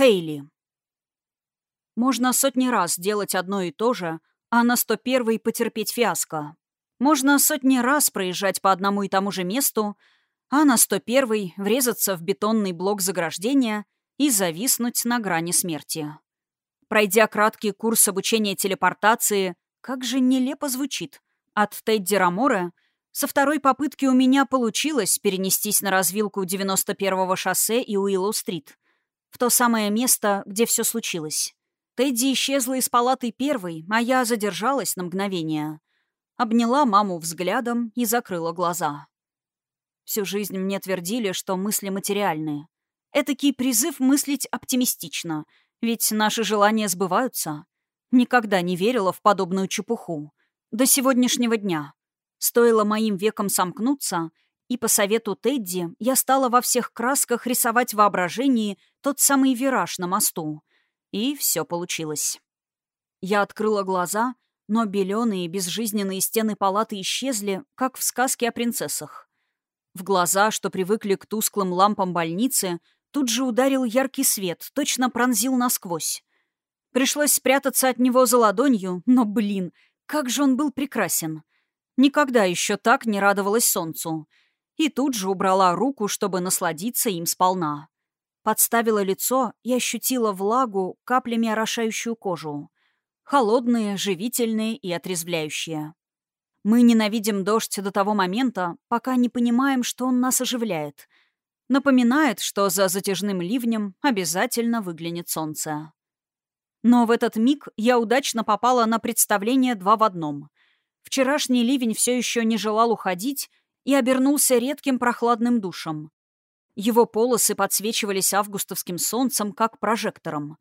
Хейли. Можно сотни раз делать одно и то же, а на 101-й потерпеть фиаско. Можно сотни раз проезжать по одному и тому же месту, а на 101-й врезаться в бетонный блок заграждения и зависнуть на грани смерти. Пройдя краткий курс обучения телепортации, как же нелепо звучит, от Тедди Рамора со второй попытки у меня получилось перенестись на развилку 91-го шоссе и Уиллоу-стрит, в то самое место, где все случилось. Тедди исчезла из палаты первой, а я задержалась на мгновение. Обняла маму взглядом и закрыла глаза. Всю жизнь мне твердили, что мысли материальны. Этакий призыв мыслить оптимистично, ведь наши желания сбываются. Никогда не верила в подобную чепуху. До сегодняшнего дня. Стоило моим векам сомкнуться, и по совету Тедди я стала во всех красках рисовать в воображении тот самый вираж на мосту. И все получилось. Я открыла глаза, но беленые безжизненные стены палаты исчезли, как в сказке о принцессах. В глаза, что привыкли к тусклым лампам больницы, тут же ударил яркий свет, точно пронзил насквозь. Пришлось спрятаться от него за ладонью, но, блин, как же он был прекрасен. Никогда еще так не радовалась солнцу. И тут же убрала руку, чтобы насладиться им сполна. Подставила лицо и ощутила влагу, каплями орошающую кожу. Холодные, живительные и отрезвляющие. Мы ненавидим дождь до того момента, пока не понимаем, что он нас оживляет. Напоминает, что за затяжным ливнем обязательно выглянет солнце. Но в этот миг я удачно попала на представление два в одном. Вчерашний ливень все еще не желал уходить и обернулся редким прохладным душем. Его полосы подсвечивались августовским солнцем, как прожектором.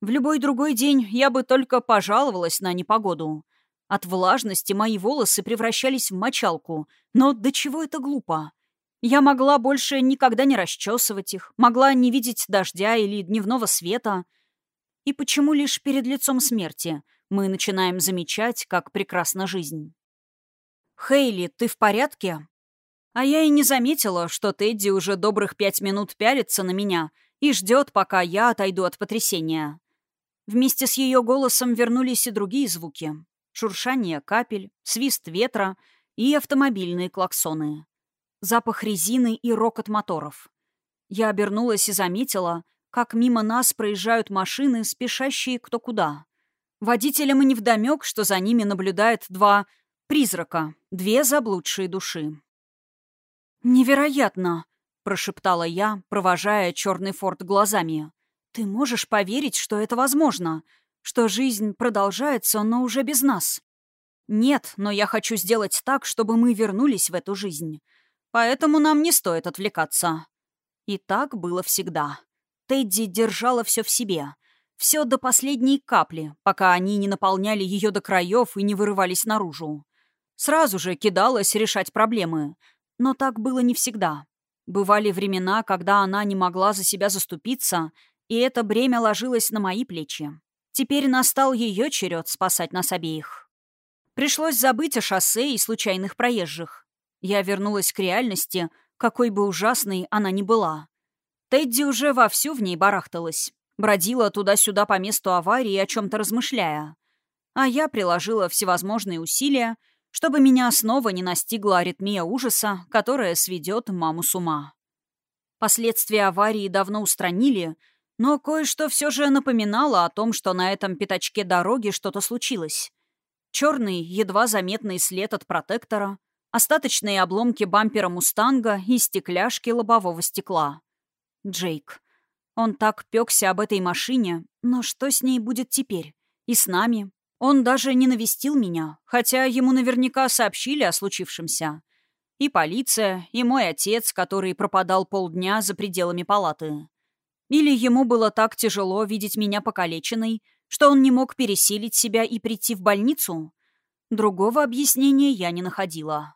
В любой другой день я бы только пожаловалась на непогоду. От влажности мои волосы превращались в мочалку, но до чего это глупо? Я могла больше никогда не расчесывать их, могла не видеть дождя или дневного света — и почему лишь перед лицом смерти мы начинаем замечать, как прекрасна жизнь? «Хейли, ты в порядке?» А я и не заметила, что Тедди уже добрых пять минут пялится на меня и ждет, пока я отойду от потрясения. Вместе с ее голосом вернулись и другие звуки. Шуршание капель, свист ветра и автомобильные клаксоны. Запах резины и рокот моторов. Я обернулась и заметила, как мимо нас проезжают машины, спешащие кто куда. Водителям и невдомек, что за ними наблюдает два призрака, две заблудшие души. «Невероятно!» — прошептала я, провожая черный форт глазами. «Ты можешь поверить, что это возможно? Что жизнь продолжается, но уже без нас?» «Нет, но я хочу сделать так, чтобы мы вернулись в эту жизнь. Поэтому нам не стоит отвлекаться». И так было всегда. Тедди держала все в себе. Все до последней капли, пока они не наполняли ее до краев и не вырывались наружу. Сразу же кидалась решать проблемы. Но так было не всегда. Бывали времена, когда она не могла за себя заступиться, и это бремя ложилось на мои плечи. Теперь настал ее черед спасать нас обеих. Пришлось забыть о шоссе и случайных проезжих. Я вернулась к реальности, какой бы ужасной она ни была. Тедди уже вовсю в ней барахталась. Бродила туда-сюда по месту аварии, о чем-то размышляя. А я приложила всевозможные усилия, чтобы меня снова не настигла аритмия ужаса, которая сведет маму с ума. Последствия аварии давно устранили, но кое-что все же напоминало о том, что на этом пятачке дороги что-то случилось. Черный, едва заметный след от протектора, остаточные обломки бампера «Мустанга» и стекляшки лобового стекла. Джейк. Он так пёкся об этой машине, но что с ней будет теперь? И с нами? Он даже не навестил меня, хотя ему наверняка сообщили о случившемся. И полиция, и мой отец, который пропадал полдня за пределами палаты. Или ему было так тяжело видеть меня покалеченной, что он не мог пересилить себя и прийти в больницу? Другого объяснения я не находила.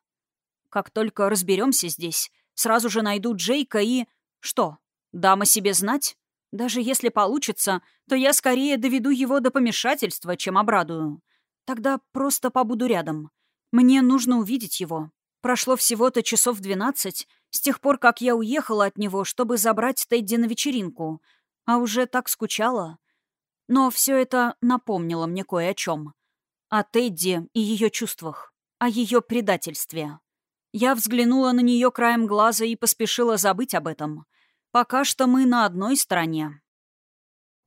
Как только разберемся здесь, сразу же найду Джейка и... Что? Дам о себе знать? Даже если получится, то я скорее доведу его до помешательства, чем обрадую. Тогда просто побуду рядом. Мне нужно увидеть его. Прошло всего-то часов двенадцать с тех пор, как я уехала от него, чтобы забрать Тедди на вечеринку. а уже так скучала. Но все это напомнило мне кое о чем. О Тедди и ее чувствах, о ее предательстве. Я взглянула на нее краем глаза и поспешила забыть об этом. Пока что мы на одной стороне.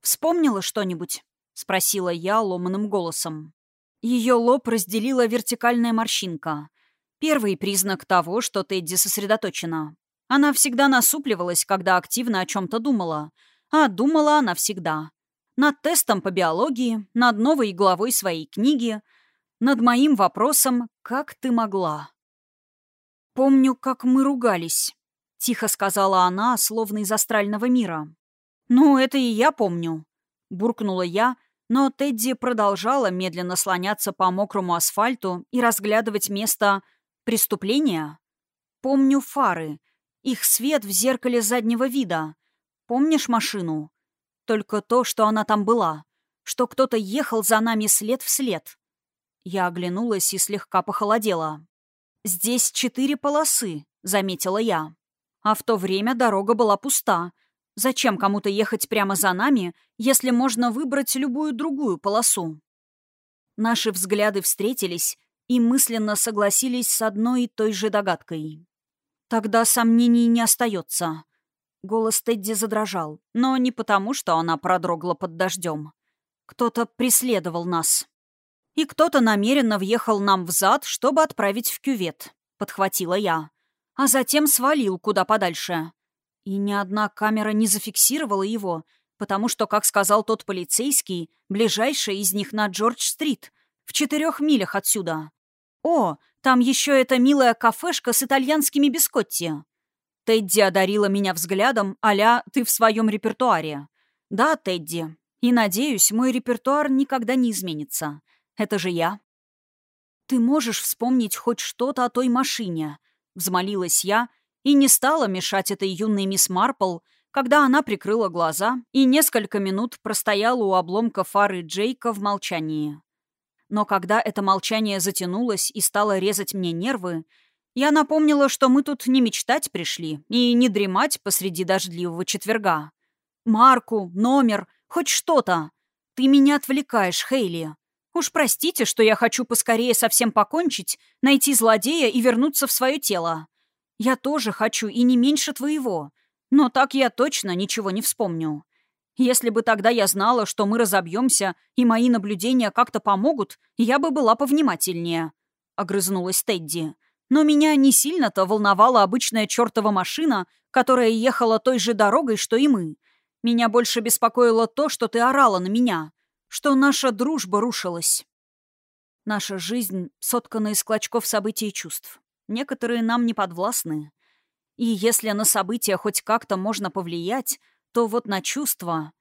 «Вспомнила что-нибудь?» — спросила я ломаным голосом. Ее лоб разделила вертикальная морщинка. Первый признак того, что Тедди сосредоточена. Она всегда насупливалась, когда активно о чем-то думала. А думала она всегда. Над тестом по биологии, над новой главой своей книги, над моим вопросом «Как ты могла?». «Помню, как мы ругались», — тихо сказала она, словно из астрального мира. «Ну, это и я помню», — буркнула я, но Тедди продолжала медленно слоняться по мокрому асфальту и разглядывать место преступления. «Помню фары», их свет в зеркале заднего вида. Помнишь машину? Только то, что она там была. Что кто-то ехал за нами след в след. Я оглянулась и слегка похолодела. «Здесь четыре полосы», — заметила я. А в то время дорога была пуста. Зачем кому-то ехать прямо за нами, если можно выбрать любую другую полосу? Наши взгляды встретились и мысленно согласились с одной и той же догадкой. Тогда сомнений не остается. Голос Тедди задрожал, но не потому, что она продрогла под дождем. Кто-то преследовал нас. И кто-то намеренно въехал нам в зад, чтобы отправить в кювет, подхватила я. А затем свалил куда подальше. И ни одна камера не зафиксировала его, потому что, как сказал тот полицейский, ближайшая из них на Джордж-стрит, в четырех милях отсюда. О, там еще эта милая кафешка с итальянскими бискотти. Тедди одарила меня взглядом, аля «ты в своем репертуаре». Да, Тедди. И, надеюсь, мой репертуар никогда не изменится. Это же я. «Ты можешь вспомнить хоть что-то о той машине?» — взмолилась я и не стала мешать этой юной мисс Марпл, когда она прикрыла глаза и несколько минут простояла у обломка фары Джейка в молчании. Но когда это молчание затянулось и стало резать мне нервы, я напомнила, что мы тут не мечтать пришли и не дремать посреди дождливого четверга. «Марку, номер, хоть что-то. Ты меня отвлекаешь, Хейли. Уж простите, что я хочу поскорее совсем покончить, найти злодея и вернуться в свое тело. Я тоже хочу и не меньше твоего. Но так я точно ничего не вспомню. Если бы тогда я знала, что мы разобьемся, и мои наблюдения как-то помогут, я бы была повнимательнее», — огрызнулась Тедди. «Но меня не сильно-то волновала обычная чертова машина, которая ехала той же дорогой, что и мы. Меня больше беспокоило то, что ты орала на меня, что наша дружба рушилась». Наша жизнь соткана из клочков событий и чувств. Некоторые нам не подвластны. И если на события хоть как-то можно повлиять, то вот на чувства...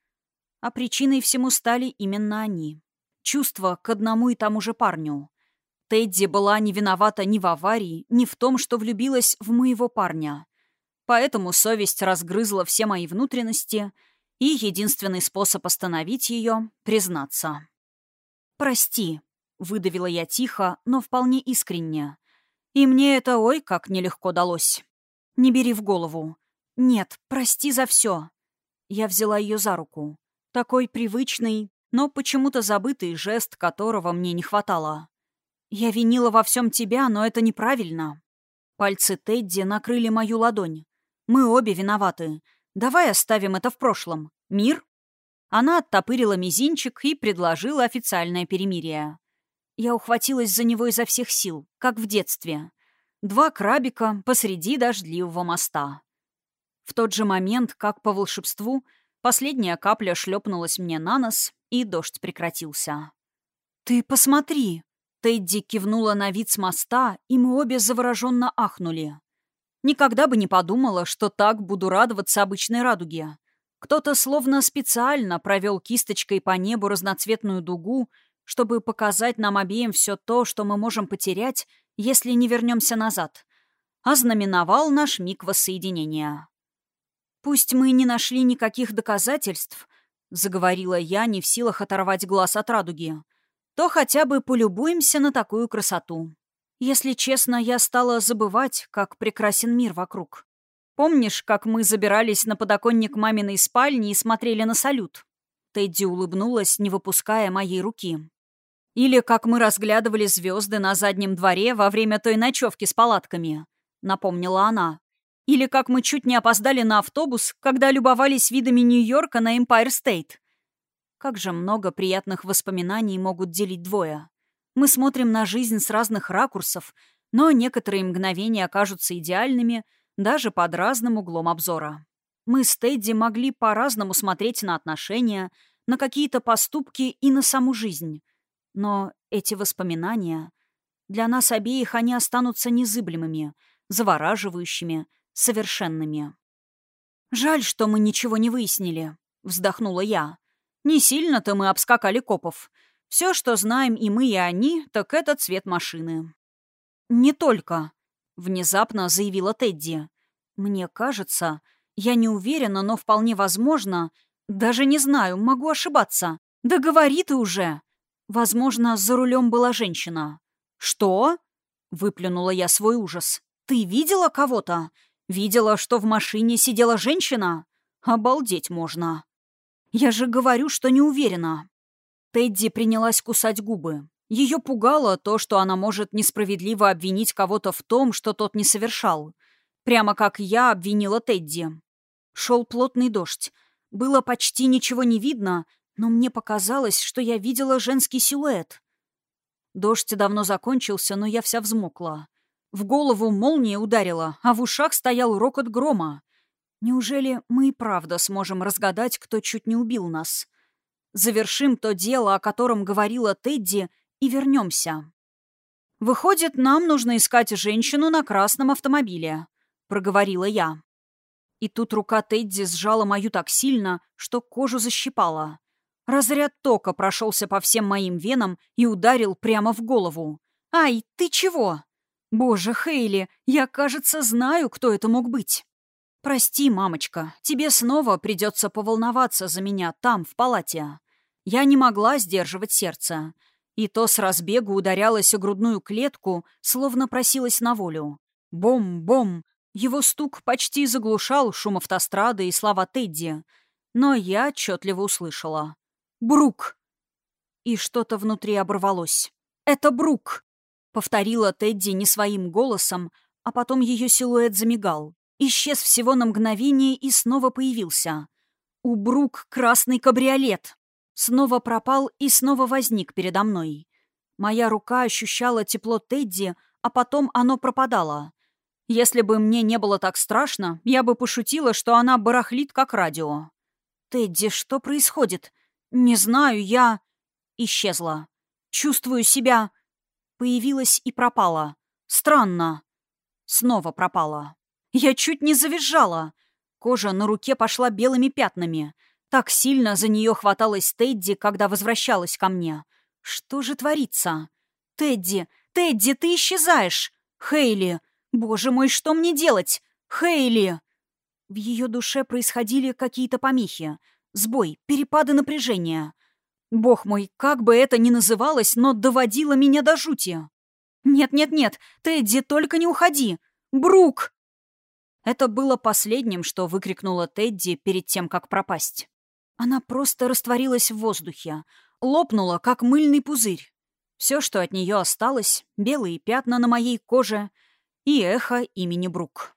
А причиной всему стали именно они. Чувства к одному и тому же парню. Тедди была не виновата ни в аварии, ни в том, что влюбилась в моего парня. Поэтому совесть разгрызла все мои внутренности, и единственный способ остановить ее — признаться. «Прости», — выдавила я тихо, но вполне искренне. И мне это ой как нелегко далось. Не бери в голову. Нет, прости за все. Я взяла ее за руку. Такой привычный, но почему-то забытый жест, которого мне не хватало. Я винила во всем тебя, но это неправильно. Пальцы Тедди накрыли мою ладонь. Мы обе виноваты. Давай оставим это в прошлом. Мир? Она оттопырила мизинчик и предложила официальное перемирие. Я ухватилась за него изо всех сил, как в детстве. Два крабика посреди дождливого моста. В тот же момент, как по волшебству, последняя капля шлепнулась мне на нос, и дождь прекратился. «Ты посмотри!» Тедди кивнула на вид с моста, и мы обе завороженно ахнули. Никогда бы не подумала, что так буду радоваться обычной радуге. Кто-то словно специально провел кисточкой по небу разноцветную дугу, чтобы показать нам обеим все то, что мы можем потерять, если не вернемся назад. Ознаменовал наш миг воссоединения. «Пусть мы не нашли никаких доказательств», — заговорила я, не в силах оторвать глаз от радуги, «то хотя бы полюбуемся на такую красоту. Если честно, я стала забывать, как прекрасен мир вокруг. Помнишь, как мы забирались на подоконник маминой спальни и смотрели на салют?» Тедди улыбнулась, не выпуская моей руки. «Или как мы разглядывали звезды на заднем дворе во время той ночевки с палатками», — напомнила она. «Или как мы чуть не опоздали на автобус, когда любовались видами Нью-Йорка на Эмпайр Стейт». Как же много приятных воспоминаний могут делить двое. Мы смотрим на жизнь с разных ракурсов, но некоторые мгновения окажутся идеальными даже под разным углом обзора. Мы с Тедди могли по-разному смотреть на отношения, на какие-то поступки и на саму жизнь. Но эти воспоминания... Для нас обеих они останутся незыблемыми, завораживающими, совершенными. «Жаль, что мы ничего не выяснили», — вздохнула я. «Не сильно-то мы обскакали копов. Все, что знаем и мы, и они, так это цвет машины». «Не только», — внезапно заявила Тедди. «Мне кажется, я не уверена, но вполне возможно. Даже не знаю, могу ошибаться. Да говори ты уже!» Возможно, за рулем была женщина. «Что?» — выплюнула я свой ужас. «Ты видела кого-то? Видела, что в машине сидела женщина? Обалдеть можно!» «Я же говорю, что не уверена». Тедди принялась кусать губы. Ее пугало то, что она может несправедливо обвинить кого-то в том, что тот не совершал. Прямо как я обвинила Тедди. Шел плотный дождь. Было почти ничего не видно, но мне показалось, что я видела женский силуэт. Дождь давно закончился, но я вся взмокла. В голову молния ударила, а в ушах стоял рокот грома. Неужели мы и правда сможем разгадать, кто чуть не убил нас? Завершим то дело, о котором говорила Тедди, и вернемся. «Выходит, нам нужно искать женщину на красном автомобиле», — проговорила я. И тут рука Тедди сжала мою так сильно, что кожу защипала. Разряд тока прошелся по всем моим венам и ударил прямо в голову. «Ай, ты чего?» «Боже, Хейли, я, кажется, знаю, кто это мог быть». «Прости, мамочка, тебе снова придется поволноваться за меня там, в палате». Я не могла сдерживать сердце. И то с разбегу ударялась о грудную клетку, словно просилась на волю. Бом-бом! Его стук почти заглушал шум автострады и слова Тедди. Но я отчетливо услышала. «Брук!» И что-то внутри оборвалось. «Это Брук!» — повторила Тедди не своим голосом, а потом ее силуэт замигал. Исчез всего на мгновение и снова появился. У Брук красный кабриолет. Снова пропал и снова возник передо мной. Моя рука ощущала тепло Тедди, а потом оно пропадало. Если бы мне не было так страшно, я бы пошутила, что она барахлит, как радио. «Тедди, что происходит? Не знаю, я...» Исчезла. «Чувствую себя...» Появилась и пропала. Странно. Снова пропала. Я чуть не завизжала. Кожа на руке пошла белыми пятнами — так сильно за нее хваталась Тедди, когда возвращалась ко мне. Что же творится? Тедди, Тедди, ты исчезаешь! Хейли! Боже мой, что мне делать? Хейли! В ее душе происходили какие-то помехи. Сбой, перепады напряжения. Бог мой, как бы это ни называлось, но доводило меня до жути. «Нет-нет-нет, Тедди, только не уходи! Брук!» Это было последним, что выкрикнула Тедди перед тем, как пропасть. Она просто растворилась в воздухе, лопнула, как мыльный пузырь. Все, что от нее осталось, белые пятна на моей коже и эхо имени Брук.